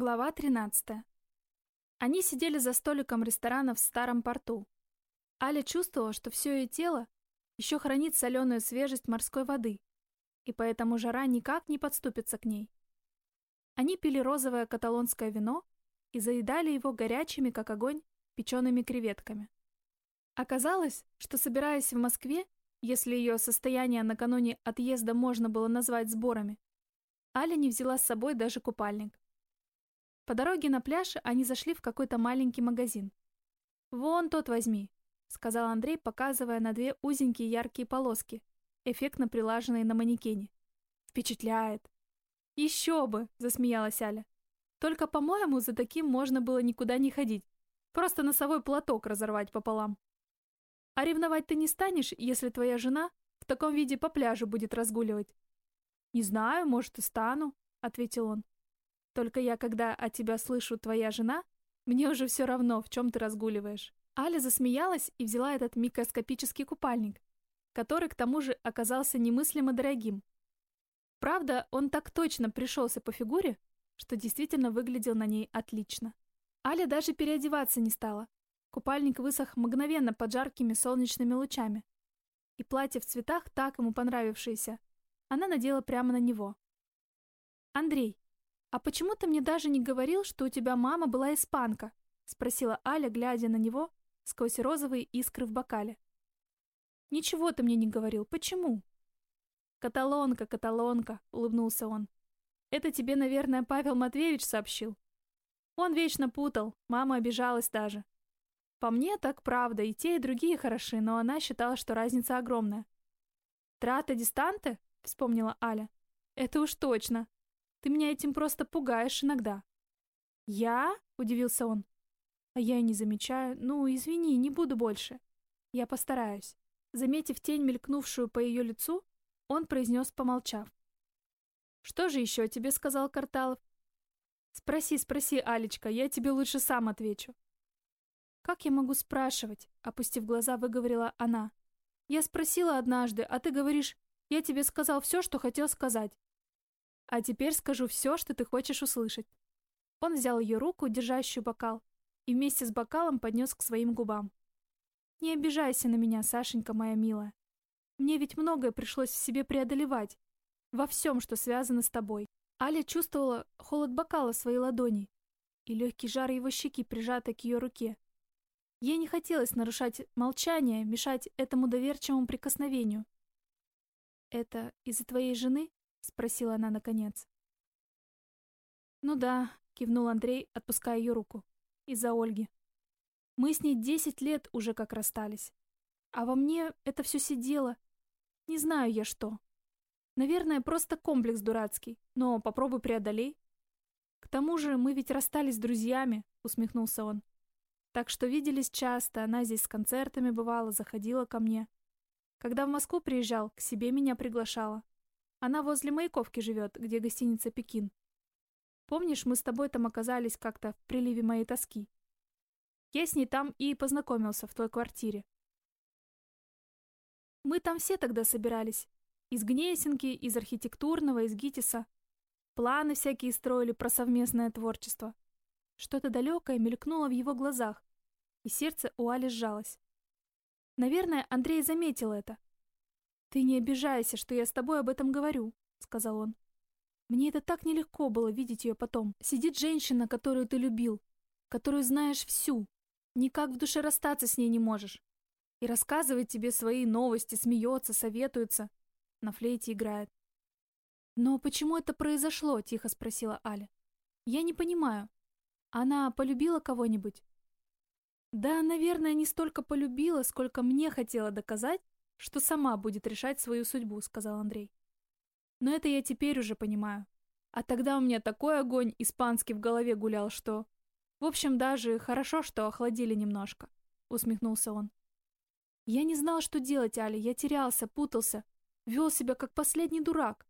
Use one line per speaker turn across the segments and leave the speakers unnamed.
Глава 13. Они сидели за столиком ресторана в старом порту. Аля чувствовала, что все ее тело еще хранит соленую свежесть морской воды, и поэтому жара никак не подступится к ней. Они пили розовое каталонское вино и заедали его горячими, как огонь, печеными креветками. Оказалось, что, собираясь в Москве, если ее состояние накануне отъезда можно было назвать сборами, Аля не взяла с собой даже купальник. По дороге на пляж они зашли в какой-то маленький магазин. «Вон тот возьми», — сказал Андрей, показывая на две узенькие яркие полоски, эффектно прилаженные на манекене. «Впечатляет!» «Еще бы!» — засмеялась Аля. «Только, по-моему, за таким можно было никуда не ходить. Просто носовой платок разорвать пополам. А ревновать ты не станешь, если твоя жена в таком виде по пляжу будет разгуливать?» «Не знаю, может, и стану», — ответил он. Только я, когда от тебя слышу «твоя жена», мне уже все равно, в чем ты разгуливаешь. Аля засмеялась и взяла этот микроскопический купальник, который к тому же оказался немыслимо дорогим. Правда, он так точно пришелся по фигуре, что действительно выглядел на ней отлично. Аля даже переодеваться не стала. Купальник высох мгновенно под жаркими солнечными лучами. И платье в цветах, так ему понравившееся, она надела прямо на него. «Андрей, «А почему ты мне даже не говорил, что у тебя мама была испанка?» — спросила Аля, глядя на него сквозь розовые искры в бокале. «Ничего ты мне не говорил. Почему?» «Каталонка, каталонка», — улыбнулся он. «Это тебе, наверное, Павел Матвеевич сообщил?» Он вечно путал, мама обижалась даже. По мне, так правда, и те, и другие хороши, но она считала, что разница огромная. «Трата дистанте?» — вспомнила Аля. «Это уж точно. Ты меня этим просто пугаешь иногда». «Я?» — удивился он. «А я и не замечаю. Ну, извини, не буду больше. Я постараюсь». Заметив тень, мелькнувшую по ее лицу, он произнес, помолчав. «Что же еще тебе сказал Карталов?» «Спроси, спроси, Алечка, я тебе лучше сам отвечу». «Как я могу спрашивать?» — опустив глаза, выговорила она. «Я спросила однажды, а ты говоришь, я тебе сказал все, что хотел сказать. А теперь скажу все, что ты хочешь услышать. Он взял ее руку, держащую бокал, и вместе с бокалом поднес к своим губам. Не обижайся на меня, Сашенька моя милая. Мне ведь многое пришлось в себе преодолевать. Во всем, что связано с тобой. Аля чувствовала холод бокала в своей ладони и легкий жар его щеки, прижатой к ее руке. Ей не хотелось нарушать молчание, мешать этому доверчивому прикосновению. «Это из-за твоей жены?» — спросила она наконец. «Ну да», — кивнул Андрей, отпуская ее руку. «Из-за Ольги. Мы с ней десять лет уже как расстались. А во мне это все сидело. Не знаю я что. Наверное, просто комплекс дурацкий, но попробуй преодолей». «К тому же мы ведь расстались с друзьями», — усмехнулся он. «Так что виделись часто, она здесь с концертами бывала, заходила ко мне. Когда в Москву приезжал, к себе меня приглашала. Она возле Маяковки живет, где гостиница «Пекин». Помнишь, мы с тобой там оказались как-то в приливе моей тоски? Я с ней там и познакомился в той квартире. Мы там все тогда собирались. Из Гнесинки, из архитектурного, из ГИТИСа. Планы всякие строили про совместное творчество. Что-то далекое мелькнуло в его глазах, и сердце у Али сжалось. Наверное, Андрей заметил это, «Ты не обижайся, что я с тобой об этом говорю», — сказал он. «Мне это так нелегко было видеть ее потом. Сидит женщина, которую ты любил, которую знаешь всю. Никак в душе расстаться с ней не можешь. И рассказывает тебе свои новости, смеется, советуется. На флейте играет. «Но почему это произошло?» — тихо спросила Аля. «Я не понимаю. Она полюбила кого-нибудь?» «Да, наверное, не столько полюбила, сколько мне хотела доказать, что сама будет решать свою судьбу», — сказал Андрей. «Но это я теперь уже понимаю. А тогда у меня такой огонь испанский в голове гулял, что... В общем, даже хорошо, что охладили немножко», — усмехнулся он. «Я не знал, что делать, Али, я терялся, путался, вел себя как последний дурак.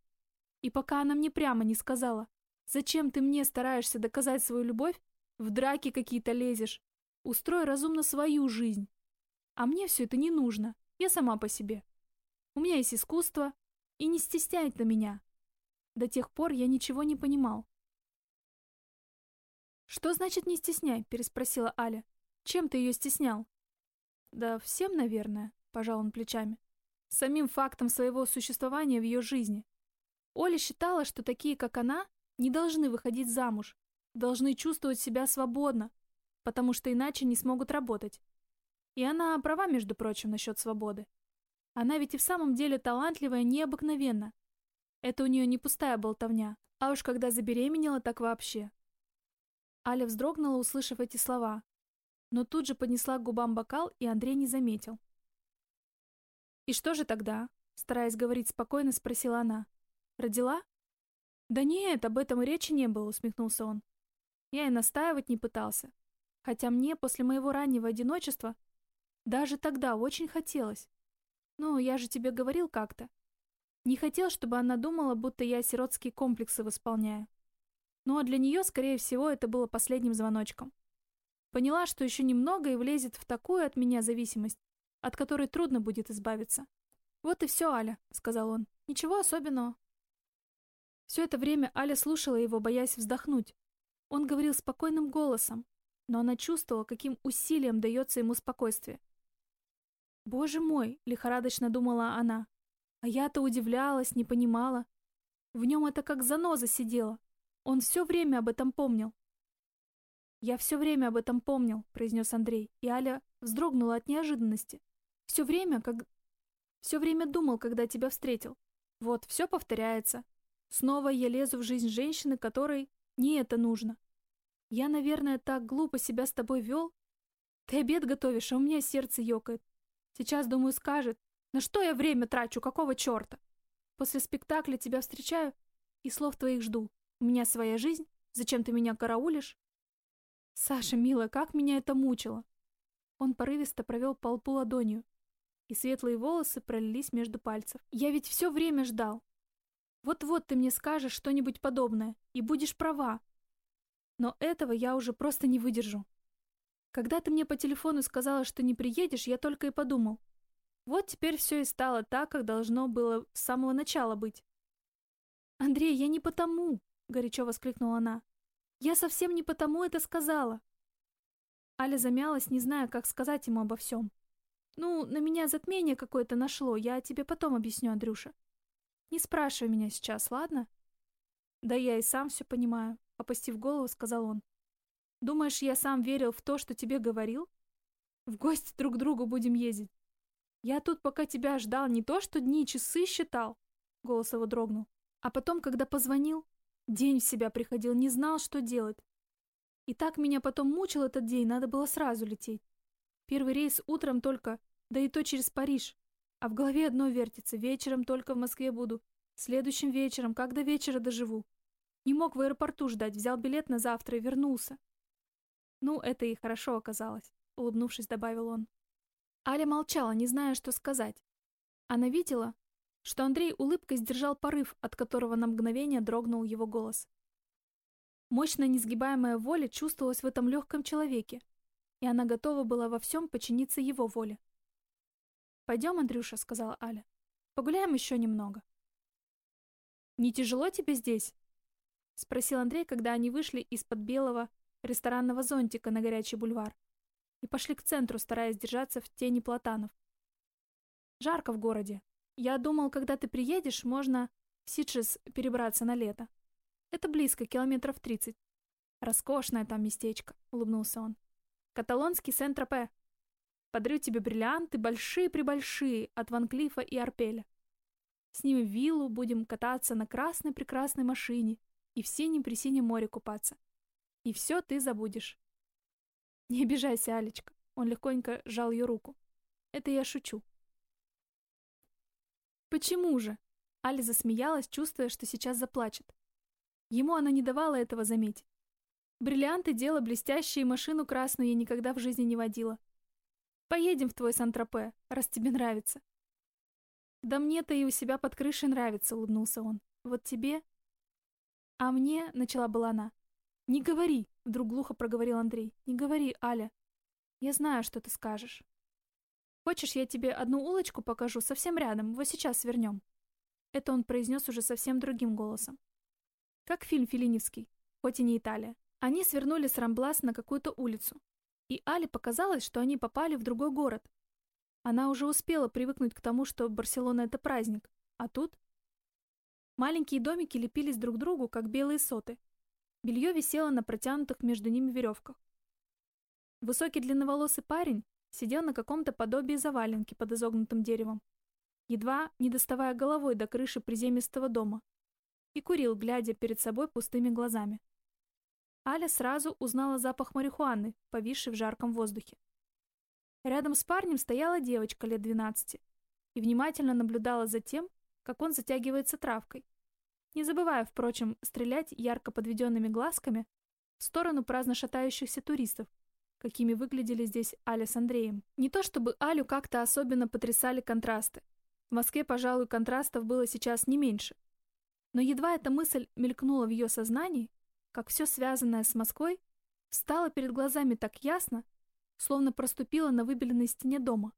И пока она мне прямо не сказала, зачем ты мне стараешься доказать свою любовь, в драки какие-то лезешь, устрой разумно свою жизнь. А мне все это не нужно. Я сама по себе. У меня есть искусство, и не стесняет на меня. До тех пор я ничего не понимал. «Что значит не стесняй?» — переспросила Аля. «Чем ты ее стеснял?» «Да всем, наверное», — пожал он плечами. «Самим фактом своего существования в ее жизни. Оля считала, что такие, как она, не должны выходить замуж, должны чувствовать себя свободно, потому что иначе не смогут работать. И она права, между прочим, насчет свободы. Она ведь и в самом деле талантливая необыкновенно. Это у нее не пустая болтовня, а уж когда забеременела, так вообще. Аля вздрогнула, услышав эти слова, но тут же поднесла к губам бокал, и Андрей не заметил. «И что же тогда?» — стараясь говорить спокойно, спросила она. «Родила?» «Да нет, об этом и речи не было», — усмехнулся он. Я и настаивать не пытался. Хотя мне после моего раннего одиночества даже тогда очень хотелось. Ну, я же тебе говорил как-то. Не хотел, чтобы она думала, будто я сиротские комплексы восполняю. Ну а для нее, скорее всего, это было последним звоночком. Поняла, что еще немного и влезет в такую от меня зависимость, от которой трудно будет избавиться. «Вот и все, Аля», — сказал он. «Ничего особенного». Все это время Аля слушала его, боясь вздохнуть. Он говорил спокойным голосом, но она чувствовала, каким усилием дается ему спокойствие. «Боже мой!» — лихорадочно думала она. А я-то удивлялась, не понимала. В нем это как заноза сидела. Он все время об этом помнил. «Я все время об этом помнил», — произнес Андрей, и Аля вздрогнула от неожиданности. «Все время, как... Все время думал, когда тебя встретил. Вот, все повторяется. Снова я лезу в жизнь женщины, которой не это нужно. Я, наверное, так глупо себя с тобой вел. Ты обед готовишь, а у меня сердце ёкает. Сейчас, думаю, скажет, на что я время трачу, какого черта? После спектакля тебя встречаю и слов твоих жду. У меня своя жизнь, зачем ты меня караулишь? Саша, милая, как меня это мучило. Он порывисто провел по лбу ладонью, и светлые волосы пролились между пальцев. Я ведь все время ждал. Вот-вот ты мне скажешь что-нибудь подобное, и будешь права. Но этого я уже просто не выдержу. Когда ты мне по телефону сказала, что не приедешь, я только и подумал. Вот теперь все и стало так, как должно было с самого начала быть. «Андрей, я не потому!» — горячо воскликнула она. «Я совсем не потому это сказала!» Аля замялась, не зная, как сказать ему обо всем. «Ну, на меня затмение какое-то нашло, я тебе потом объясню, Андрюша. Не спрашивай меня сейчас, ладно?» «Да я и сам все понимаю», — опустив голову, сказал он. Думаешь, я сам верил в то, что тебе говорил? В гости друг к другу будем ездить. Я тут, пока тебя ждал, не то что дни, часы считал. Голос его дрогнул. А потом, когда позвонил, день в себя приходил, не знал, что делать. И так меня потом мучил этот день, надо было сразу лететь. Первый рейс утром только, да и то через Париж. А в голове одно вертится, вечером только в Москве буду. Следующим вечером, как до вечера доживу. Не мог в аэропорту ждать, взял билет на завтра и вернулся. «Ну, это и хорошо оказалось», — улыбнувшись, добавил он. Аля молчала, не зная, что сказать. Она видела, что Андрей улыбкой сдержал порыв, от которого на мгновение дрогнул его голос. Мощная несгибаемая воля чувствовалась в этом легком человеке, и она готова была во всем подчиниться его воле. «Пойдем, Андрюша», — сказала Аля. «Погуляем еще немного». «Не тяжело тебе здесь?» — спросил Андрей, когда они вышли из-под белого ресторанного зонтика на горячий бульвар и пошли к центру, стараясь держаться в тени платанов. Жарко в городе. Я думал, когда ты приедешь, можно в Сиджес перебраться на лето. Это близко, километров тридцать. Роскошное там местечко, улыбнулся он. Каталонский Сент-Тропе. Подарю тебе бриллианты большие-пребольшие от Ван Клифа и Арпеля. Снимем виллу, будем кататься на красной-прекрасной машине и в синем-пресинем море купаться. И все ты забудешь. Не обижайся, Алечка. Он легконько сжал ее руку. Это я шучу. Почему же? Аля засмеялась, чувствуя, что сейчас заплачет. Ему она не давала этого заметить. Бриллианты — дело блестящее, и машину красную я никогда в жизни не водила. Поедем в твой Сан-Тропе, раз тебе нравится. Да мне-то и у себя под крышей нравится, улыбнулся он. Вот тебе... А мне, начала была она. «Не говори!» — вдруг глухо проговорил Андрей. «Не говори, Аля. Я знаю, что ты скажешь. Хочешь, я тебе одну улочку покажу совсем рядом, вот сейчас свернем?» Это он произнес уже совсем другим голосом. Как фильм Филиневский, хоть и не Италия. Они свернули с Рамблас на какую-то улицу, и Али показалось, что они попали в другой город. Она уже успела привыкнуть к тому, что Барселона — это праздник, а тут... Маленькие домики лепились друг к другу, как белые соты. Белье висело на протянутых между ними веревках. Высокий длинноволосый парень сидел на каком-то подобии заваленки под изогнутым деревом, едва не доставая головой до крыши приземистого дома, и курил, глядя перед собой пустыми глазами. Аля сразу узнала запах марихуаны, повисший в жарком воздухе. Рядом с парнем стояла девочка лет 12 и внимательно наблюдала за тем, как он затягивается травкой, не забывая, впрочем, стрелять ярко подведенными глазками в сторону праздно шатающихся туристов, какими выглядели здесь Аля с Андреем. Не то чтобы Алю как-то особенно потрясали контрасты. В Москве, пожалуй, контрастов было сейчас не меньше. Но едва эта мысль мелькнула в ее сознании, как все связанное с Москвой встало перед глазами так ясно, словно проступила на выбеленной стене дома,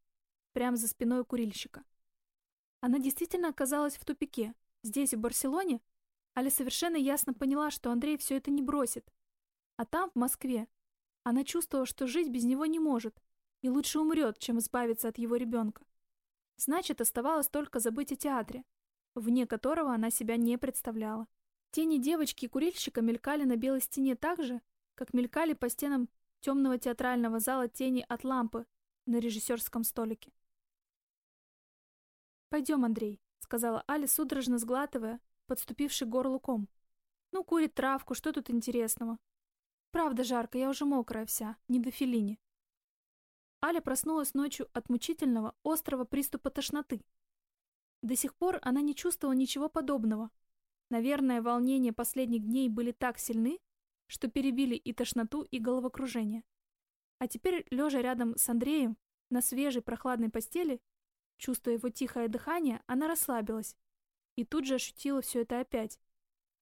прямо за спиной курильщика. Она действительно оказалась в тупике. Здесь, в Барселоне, Аля совершенно ясно поняла, что Андрей все это не бросит. А там, в Москве, она чувствовала, что жить без него не может, и лучше умрет, чем избавиться от его ребенка. Значит, оставалось только забыть о театре, вне которого она себя не представляла. Тени девочки и курильщика мелькали на белой стене так же, как мелькали по стенам темного театрального зала тени от лампы на режиссерском столике. «Пойдем, Андрей», — сказала Аля, судорожно сглатывая, подступивший горлуком. «Ну, курит травку, что тут интересного?» «Правда жарко, я уже мокрая вся, не до филини». Аля проснулась ночью от мучительного, острого приступа тошноты. До сих пор она не чувствовала ничего подобного. Наверное, волнения последних дней были так сильны, что перебили и тошноту, и головокружение. А теперь, лежа рядом с Андреем, на свежей прохладной постели, Чувствуя его тихое дыхание, она расслабилась. И тут же ощутила все это опять.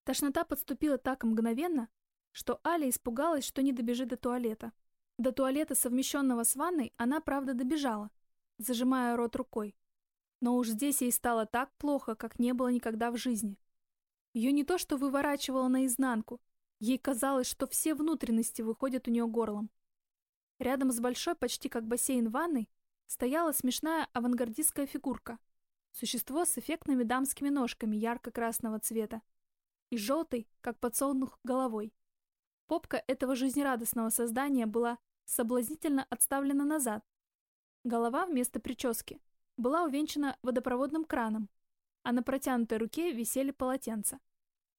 Тошнота подступила так мгновенно, что Аля испугалась, что не добежит до туалета. До туалета, совмещенного с ванной, она, правда, добежала, зажимая рот рукой. Но уж здесь ей стало так плохо, как не было никогда в жизни. Ее не то что выворачивало наизнанку, ей казалось, что все внутренности выходят у нее горлом. Рядом с большой, почти как бассейн ванной, стояла смешная авангардистская фигурка. Существо с эффектными дамскими ножками ярко-красного цвета и желтой, как подсолнух, головой. Попка этого жизнерадостного создания была соблазнительно отставлена назад. Голова вместо прически была увенчана водопроводным краном, а на протянутой руке висели полотенца.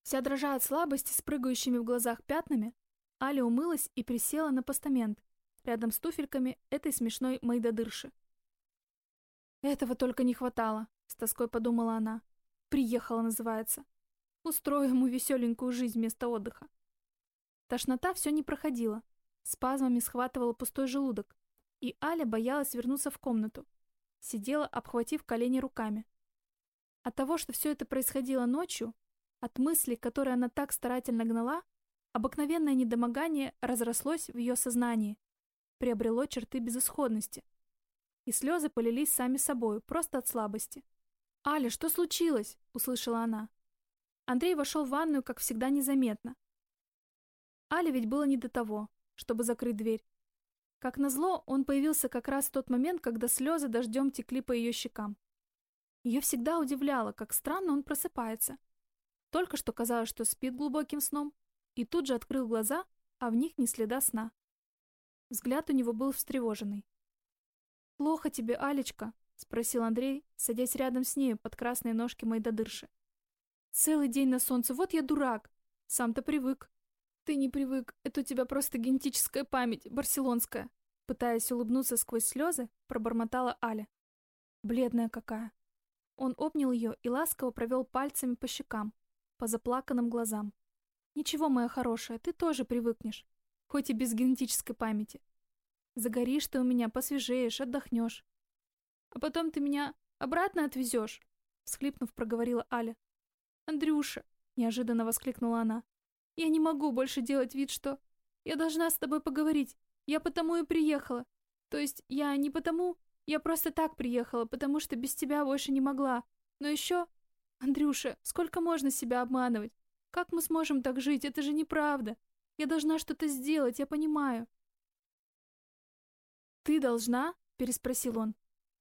Вся дрожа от слабости с прыгающими в глазах пятнами, Аля умылась и присела на постамент рядом с туфельками этой смешной майдадырши. Этого только не хватало, с тоской подумала она. Приехала, называется. Устрою ему веселенькую жизнь вместо отдыха. Тошнота все не проходила. Спазмами схватывала пустой желудок. И Аля боялась вернуться в комнату. Сидела, обхватив колени руками. От того, что все это происходило ночью, от мыслей, которые она так старательно гнала, обыкновенное недомогание разрослось в ее сознании, приобрело черты безысходности и слезы полились сами собой, просто от слабости. «Аля, что случилось?» — услышала она. Андрей вошел в ванную, как всегда, незаметно. Але ведь было не до того, чтобы закрыть дверь. Как назло, он появился как раз в тот момент, когда слезы дождем текли по ее щекам. Ее всегда удивляло, как странно он просыпается. Только что казалось, что спит глубоким сном, и тут же открыл глаза, а в них ни следа сна. Взгляд у него был встревоженный. «Плохо тебе, Алечка?» — спросил Андрей, садясь рядом с ней под красные ножки Майдадырши. «Целый день на солнце, вот я дурак! Сам-то привык». «Ты не привык, это у тебя просто генетическая память, барселонская!» Пытаясь улыбнуться сквозь слезы, пробормотала Аля. Бледная какая. Он обнял ее и ласково провел пальцами по щекам, по заплаканным глазам. «Ничего, моя хорошая, ты тоже привыкнешь, хоть и без генетической памяти. Загоришь ты у меня, посвежеешь, отдохнешь. А потом ты меня обратно отвезешь, всхлипнув, проговорила Аля. Андрюша, неожиданно воскликнула она. Я не могу больше делать вид, что... Я должна с тобой поговорить. Я потому и приехала. То есть я не потому... Я просто так приехала, потому что без тебя больше не могла. Но еще... Андрюша, сколько можно себя обманывать? Как мы сможем так жить? Это же неправда. Я должна что-то сделать, я понимаю. «Ты должна?» — переспросил он.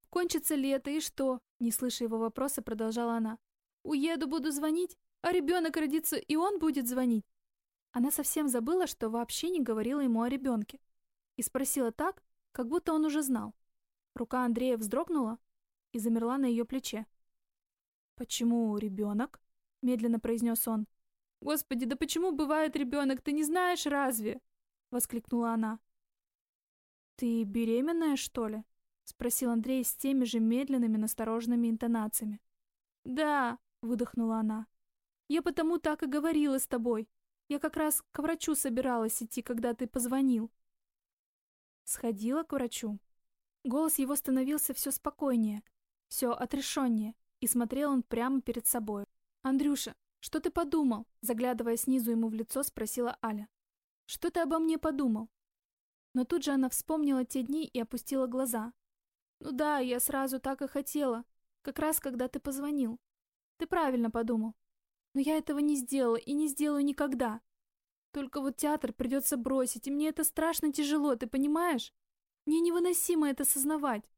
«Кончится лето, и что?» Не слыша его вопроса, продолжала она. «Уеду, буду звонить, а ребенок родится, и он будет звонить». Она совсем забыла, что вообще не говорила ему о ребенке. И спросила так, как будто он уже знал. Рука Андрея вздрогнула и замерла на ее плече. «Почему ребенок?» — медленно произнес он. «Господи, да почему бывает ребенок, ты не знаешь разве?» — воскликнула она. «Ты беременная, что ли?» — спросил Андрей с теми же медленными, настороженными интонациями. «Да», — выдохнула она. «Я потому так и говорила с тобой. Я как раз к врачу собиралась идти, когда ты позвонил». Сходила к врачу. Голос его становился все спокойнее, все отрешеннее, и смотрел он прямо перед собой. «Андрюша, что ты подумал?» Заглядывая снизу ему в лицо, спросила Аля. «Что ты обо мне подумал?» Но тут же она вспомнила те дни и опустила глаза. «Ну да, я сразу так и хотела, как раз когда ты позвонил. Ты правильно подумал. Но я этого не сделала и не сделаю никогда. Только вот театр придется бросить, и мне это страшно тяжело, ты понимаешь? Мне невыносимо это сознавать».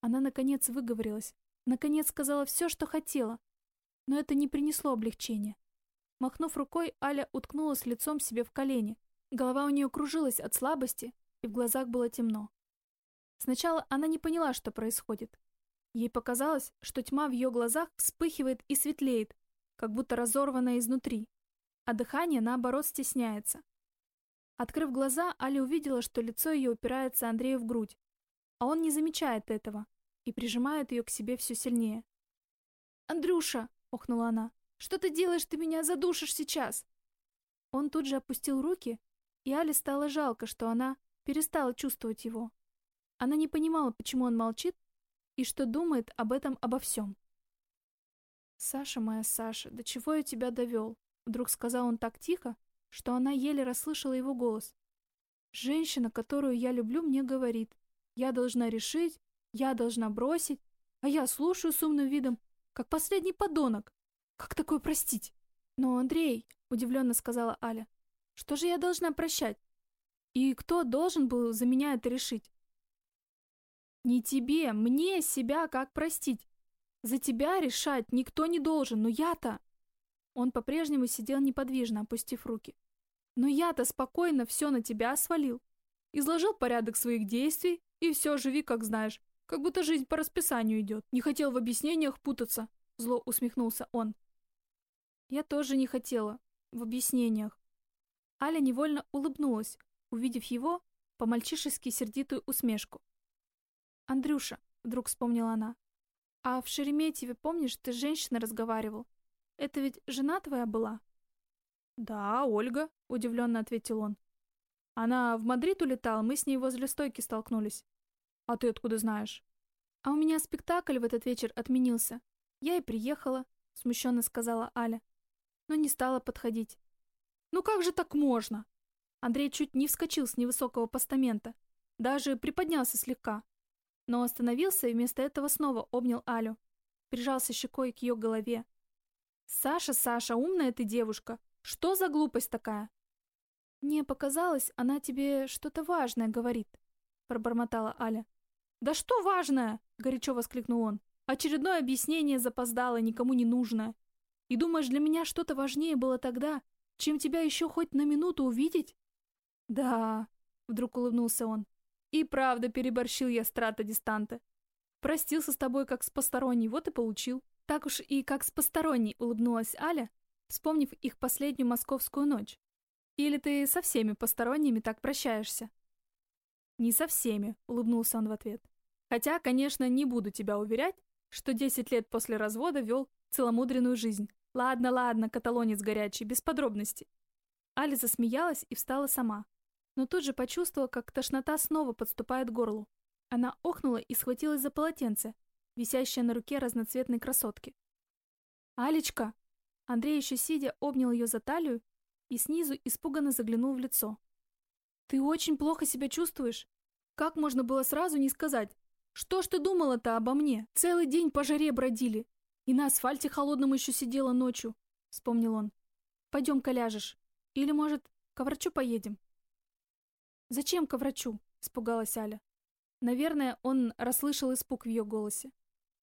Она, наконец, выговорилась, наконец сказала все, что хотела, но это не принесло облегчения. Махнув рукой, Аля уткнулась лицом себе в колени. Голова у нее кружилась от слабости, и в глазах было темно. Сначала она не поняла, что происходит. Ей показалось, что тьма в ее глазах вспыхивает и светлеет, как будто разорванная изнутри, а дыхание, наоборот, стесняется. Открыв глаза, Аля увидела, что лицо ее упирается Андрею в грудь, а он не замечает этого и прижимает ее к себе все сильнее. «Андрюша!» охнула она. «Что ты делаешь? Ты меня задушишь сейчас!» Он тут же опустил руки, и Али стало жалко, что она перестала чувствовать его. Она не понимала, почему он молчит и что думает об этом обо всем. «Саша моя Саша, до чего я тебя довел?» Вдруг сказал он так тихо, что она еле расслышала его голос. «Женщина, которую я люблю, мне говорит, я должна решить, я должна бросить, а я слушаю с умным видом как последний подонок. Как такое простить? Но, Андрей, удивленно сказала Аля, что же я должна прощать? И кто должен был за меня это решить? Не тебе, мне себя как простить. За тебя решать никто не должен, но я-то... Он по-прежнему сидел неподвижно, опустив руки. Но я-то спокойно все на тебя свалил. Изложил порядок своих действий, и все, живи как знаешь. Как будто жизнь по расписанию идет. Не хотел в объяснениях путаться. Зло усмехнулся он. Я тоже не хотела. В объяснениях. Аля невольно улыбнулась, увидев его по-мальчишески сердитую усмешку. «Андрюша», — вдруг вспомнила она, — «а в Шереметьеве, помнишь, ты с женщиной разговаривал? Это ведь жена твоя была?» «Да, Ольга», — удивленно ответил он. «Она в Мадрид улетала, мы с ней возле стойки столкнулись. «А ты откуда знаешь?» «А у меня спектакль в этот вечер отменился. Я и приехала», — смущенно сказала Аля. Но не стала подходить. «Ну как же так можно?» Андрей чуть не вскочил с невысокого постамента. Даже приподнялся слегка. Но остановился и вместо этого снова обнял Алю. Прижался щекой к ее голове. «Саша, Саша, умная ты девушка. Что за глупость такая?» «Мне показалось, она тебе что-то важное говорит», — пробормотала Аля. «Да что важное?» — горячо воскликнул он. «Очередное объяснение запоздало, никому не нужно. И думаешь, для меня что-то важнее было тогда, чем тебя еще хоть на минуту увидеть?» «Да», — вдруг улыбнулся он. «И правда переборщил я страта-дистанта. Простился с тобой как с посторонней, вот и получил». Так уж и как с посторонней улыбнулась Аля, вспомнив их последнюю московскую ночь. Или ты со всеми посторонними так прощаешься? Не со всеми, улыбнулся он в ответ. Хотя, конечно, не буду тебя уверять, что 10 лет после развода вел целомудренную жизнь. Ладно, ладно, каталонец горячий, без подробностей. Али засмеялась и встала сама. Но тут же почувствовала, как тошнота снова подступает к горлу. Она охнула и схватилась за полотенце, висящее на руке разноцветной красотки. «Алечка!» Андрей еще сидя обнял ее за талию и снизу испуганно заглянул в лицо. «Ты очень плохо себя чувствуешь? Как можно было сразу не сказать? Что ж ты думала-то обо мне? Целый день по жаре бродили. И на асфальте холодном еще сидела ночью», — вспомнил он. «Пойдем-ка ляжешь. Или, может, К врачу поедем». «Зачем к врачу?» — испугалась Аля. Наверное, он расслышал испуг в ее голосе.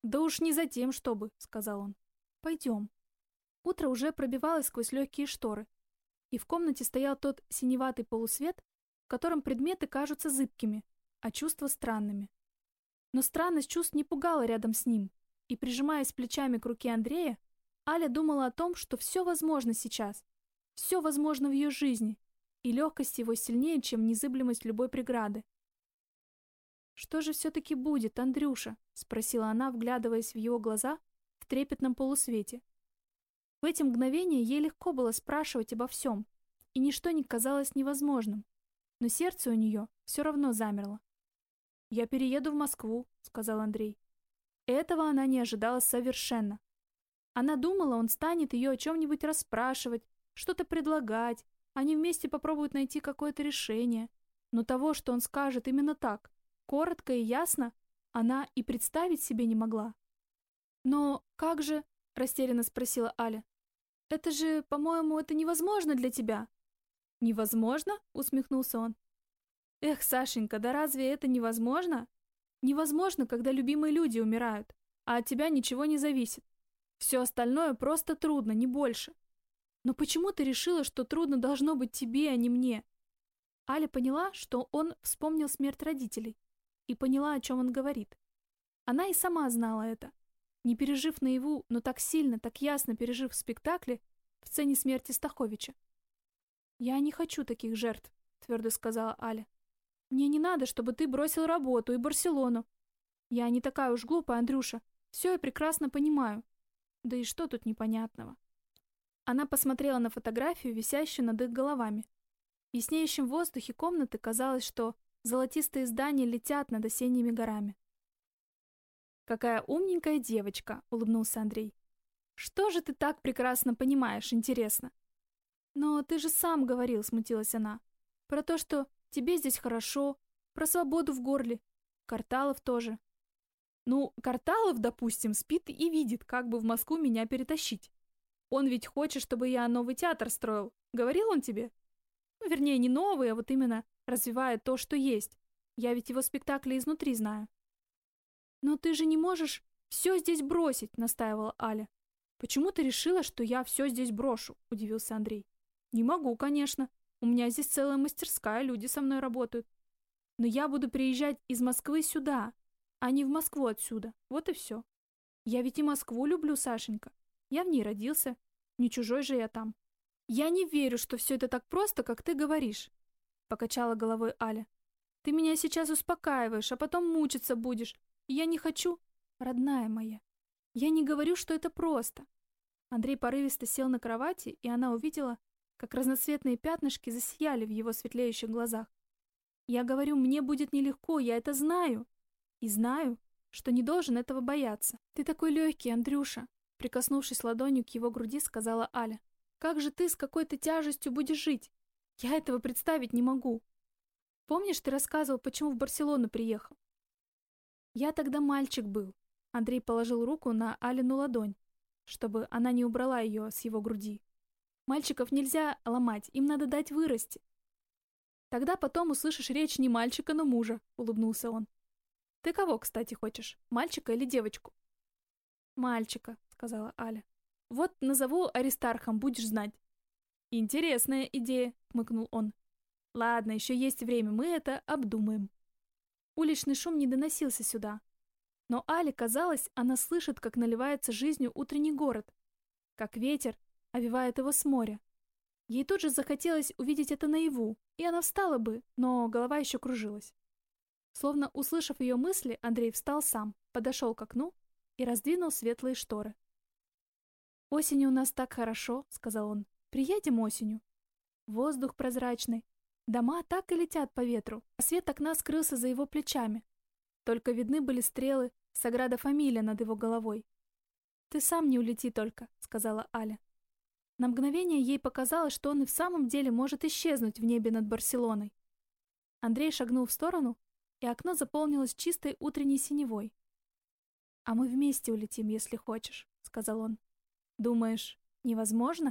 «Да уж не за тем, чтобы», — сказал он. «Пойдем». Утро уже пробивалось сквозь легкие шторы, и в комнате стоял тот синеватый полусвет, в котором предметы кажутся зыбкими, а чувства странными. Но странность чувств не пугала рядом с ним, и, прижимаясь плечами к руке Андрея, Аля думала о том, что все возможно сейчас, все возможно в ее жизни, и легкость его сильнее, чем незыблемость любой преграды. «Что же все-таки будет, Андрюша?» — спросила она, вглядываясь в его глаза в трепетном полусвете. В эти мгновения ей легко было спрашивать обо всем, и ничто не казалось невозможным, но сердце у нее все равно замерло. «Я перееду в Москву», — сказал Андрей. Этого она не ожидала совершенно. Она думала, он станет ее о чем-нибудь расспрашивать, что-то предлагать, они вместе попробуют найти какое-то решение. Но того, что он скажет именно так, коротко и ясно, она и представить себе не могла. «Но как же...» — растерянно спросила Аля. «Это же, по-моему, это невозможно для тебя». «Невозможно?» — усмехнулся он. «Эх, Сашенька, да разве это невозможно? Невозможно, когда любимые люди умирают, а от тебя ничего не зависит. Все остальное просто трудно, не больше. Но почему ты решила, что трудно должно быть тебе, а не мне? Аля поняла, что он вспомнил смерть родителей, и поняла, о чем он говорит. Она и сама знала это. Не пережив наяву, но так сильно, так ясно пережив в спектакле в сцене смерти Стаховича. «Я не хочу таких жертв», — твердо сказала Аля. «Мне не надо, чтобы ты бросил работу и Барселону. Я не такая уж глупая, Андрюша. Все я прекрасно понимаю. Да и что тут непонятного?» Она посмотрела на фотографию, висящую над их головами. В яснеющем воздухе комнаты казалось, что золотистые здания летят над осенними горами. «Какая умненькая девочка!» — улыбнулся Андрей. «Что же ты так прекрасно понимаешь, интересно?» «Но ты же сам говорил», — смутилась она, «про то, что тебе здесь хорошо, про свободу в горле, Карталов тоже». «Ну, Карталов, допустим, спит и видит, как бы в Москву меня перетащить. Он ведь хочет, чтобы я новый театр строил. Говорил он тебе? Ну, вернее, не новый, а вот именно развивает то, что есть. Я ведь его спектакли изнутри знаю. Но ты же не можешь все здесь бросить, настаивала Аля. Почему ты решила, что я все здесь брошу? Удивился Андрей. Не могу, конечно. У меня здесь целая мастерская, люди со мной работают. Но я буду приезжать из Москвы сюда, а не в Москву отсюда. Вот и все. Я ведь и Москву люблю, Сашенька. Я в ней родился. Не чужой же я там. Я не верю, что все это так просто, как ты говоришь. Покачала головой Аля. Ты меня сейчас успокаиваешь, а потом мучиться будешь. И я не хочу... Родная моя, я не говорю, что это просто. Андрей порывисто сел на кровати, и она увидела, как разноцветные пятнышки засияли в его светлеющих глазах. Я говорю, мне будет нелегко, я это знаю. И знаю, что не должен этого бояться. Ты такой легкий, Андрюша. Прикоснувшись ладонью к его груди, сказала Аля. «Как же ты с какой-то тяжестью будешь жить? Я этого представить не могу. Помнишь, ты рассказывал, почему в Барселону приехал?» «Я тогда мальчик был». Андрей положил руку на Алину ладонь, чтобы она не убрала ее с его груди. «Мальчиков нельзя ломать, им надо дать вырасти». «Тогда потом услышишь речь не мальчика, но мужа», — улыбнулся он. «Ты кого, кстати, хочешь, мальчика или девочку?» «Мальчика», сказала Аля. «Вот назову Аристархом, будешь знать». «Интересная идея», — хмыкнул он. «Ладно, еще есть время, мы это обдумаем». Уличный шум не доносился сюда. Но Але казалось, она слышит, как наливается жизнью утренний город, как ветер овивает его с моря. Ей тут же захотелось увидеть это наяву, и она встала бы, но голова еще кружилась. Словно услышав ее мысли, Андрей встал сам, подошел к окну и раздвинул светлые шторы. «Осенью у нас так хорошо», — сказал он. «Приедем осенью». Воздух прозрачный. Дома так и летят по ветру, а свет окна скрылся за его плечами. Только видны были стрелы Саграда Фамилия над его головой. «Ты сам не улети только», — сказала Аля. На мгновение ей показалось, что он и в самом деле может исчезнуть в небе над Барселоной. Андрей шагнул в сторону, и окно заполнилось чистой утренней синевой. «А мы вместе улетим, если хочешь», — сказал он. Думаешь, невозможно?